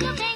Bye.